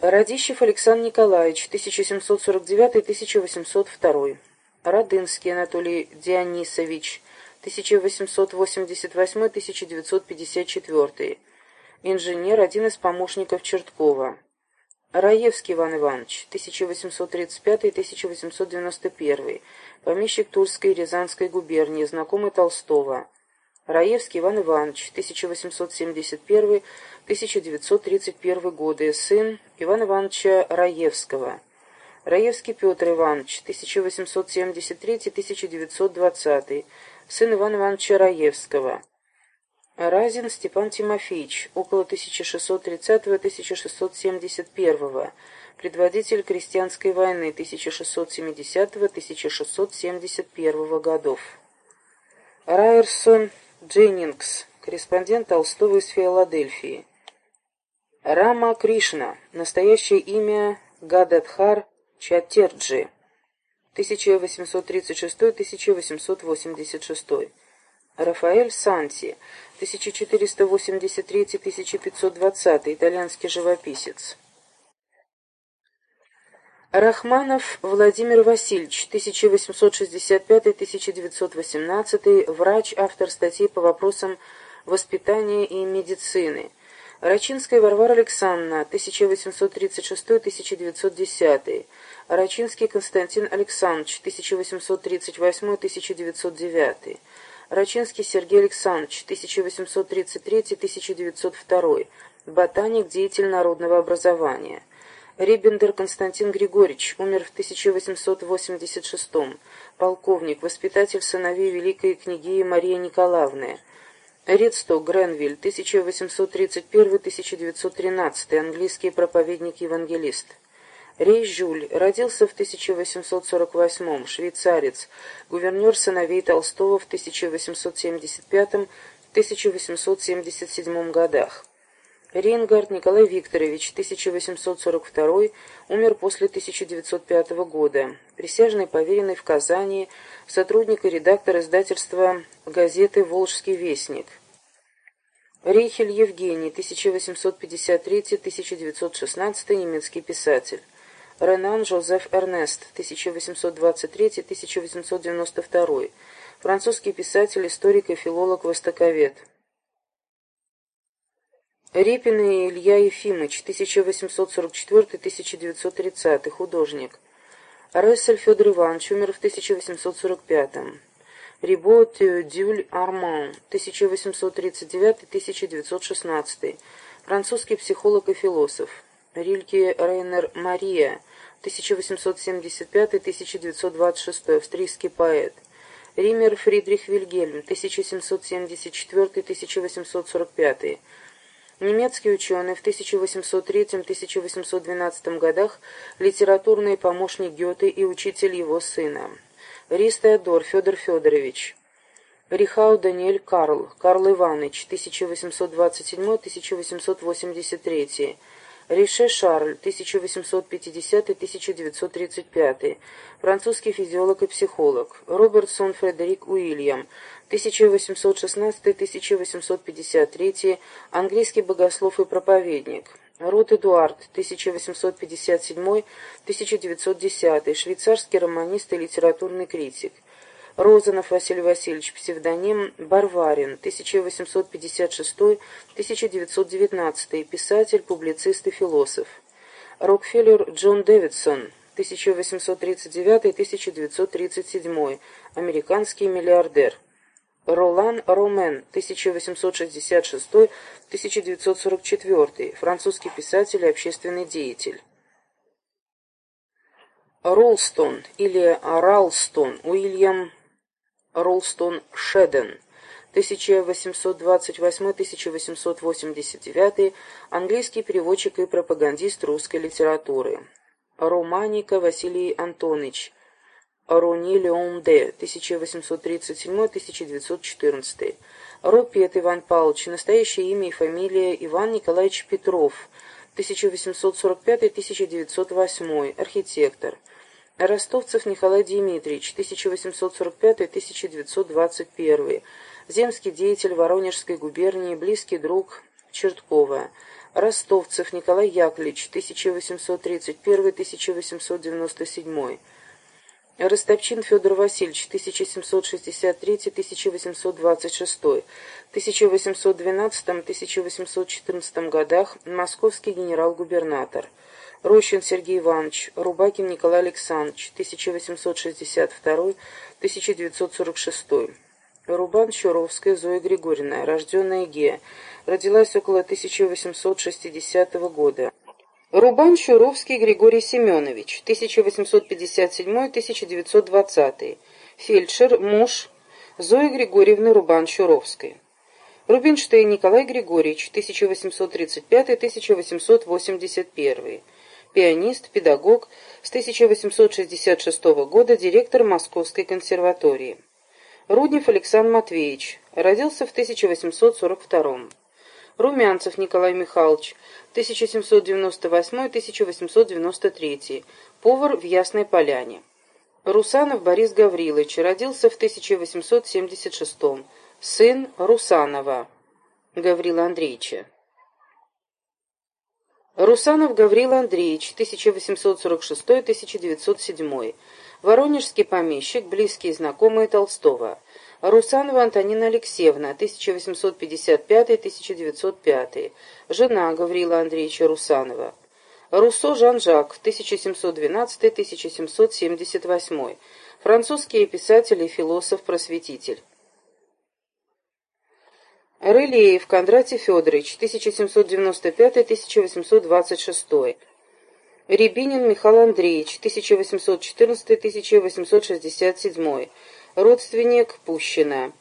Радищев Александр Николаевич, 1749-1802. Радынский Анатолий Дионисович, 1888-1954. Инженер, один из помощников Черткова. Раевский Иван Иванович, 1835-1891. Помещик Тульской и Рязанской губернии, знакомый Толстого. Раевский Иван Иванович, 1871-1931 годы, сын Ивана Ивановича Раевского. Раевский Петр Иванович, 1873-1920, сын Ивана Ивановича Раевского. Разин Степан Тимофеевич, около 1630-1671, предводитель крестьянской войны 1670-1671 годов. Райерсон Дженнингс, корреспондент Толстого из Филадельфии. Рама Кришна, настоящее имя Гададхар Чаттерджи, 1836-1886. Рафаэль Санти, 1483-1520, итальянский живописец. Рахманов Владимир Васильевич, 1865-1918, врач, автор статей по вопросам воспитания и медицины. Рачинская Варвара Александровна, 1836-1910, Рачинский Константин Александрович, 1838-1909, Рачинский Сергей Александрович, 1833-1902, ботаник, деятель народного образования. Рибендер Константин Григорьевич, умер в 1886 полковник, воспитатель сыновей великой княгини Марии Николаевны. Редсток Гренвиль, 1831-1913, английский проповедник-евангелист. Рей Жюль родился в 1848 швейцарец, гувернер сыновей Толстого в 1875-1877 годах. Рейнгард Николай Викторович, 1842, умер после 1905 года. Присяжный поверенный в Казани, сотрудник и редактор издательства газеты «Волжский вестник». Рейхель Евгений, 1853-1916, немецкий писатель. Ренан Жозеф Эрнест, 1823-1892, французский писатель, историк и филолог-востоковед. Репин и Илья Ефимыч, 1844-1930, художник. Рессель Федор Иванович, умер в 1845 Рибо Дюль Арман, 1839-1916, французский психолог и философ. Рильке Рейнер Мария, 1875-1926, австрийский поэт. Ример Фридрих Вильгельм, 1774-1845, Немецкий ученый в 1803-1812 годах, литературный помощник Гёте и учитель его сына. Рис Теодор Федор Федорович. Рихау Даниэль Карл, Карл Иванович, 1827-1883. Рише Шарль, 1850-1935, французский физиолог и психолог. Робертсон Фредерик Уильям, 1816-1853, английский богослов и проповедник. Рот Эдуард, 1857-1910, швейцарский романист и литературный критик. Розанов Василий Васильевич, псевдоним Барварин, 1856-1919, писатель, публицист и философ. Рокфеллер Джон Дэвидсон, 1839-1937, американский миллиардер. Ролан Ромен, 1866-1944, французский писатель и общественный деятель. Ролстон или Ралстон Уильям Ролстон Шеден, 1828-1889, английский переводчик и пропагандист русской литературы. Романика Василий Антонович, Рони Леон Д. 1837-1914. Ропет Иван Павлович, настоящее имя и фамилия Иван Николаевич Петров, 1845-1908, архитектор. Ростовцев Николай Дмитриевич, 1845-1921, земский деятель Воронежской губернии, близкий друг Черткова. Ростовцев Николай Яковлевич, 1831-1897. Ростовчин Федор Васильевич, 1763-1826. В 1812-1814 годах московский генерал-губернатор. Рощин Сергей Иванович, Рубакин Николай Александрович, 1862-1946. Рубан Щуровская Зоя Григорьевна, рожденная Гея, родилась около 1860 года. Рубан Щуровский Григорий Семенович, 1857-1920, фельдшер, муж Зои Григорьевны Рубан-Щуровской. Рубинштейн Николай Григорьевич, 1835-1881, пианист, педагог, с 1866 года директор Московской консерватории. Руднев Александр Матвеевич, родился в 1842 Румянцев Николай Михайлович, 1798-1893, повар в Ясной Поляне. Русанов Борис Гаврилович, родился в 1876 сын Русанова Гаврила Андреевича. Русанов Гаврил Андреевич, 1846-1907. Воронежский помещик, близкий знакомый Толстого. Русанова Антонина Алексеевна, 1855-1905. Жена Гаврила Андреевича Русанова. Руссо Жан-Жак, 1712-1778. Французский писатель и философ-просветитель. Рылеев Кондратий Федорович, 1795-1826. Рябинин Михаил Андреевич, 1814-1867. Родственник Пущина.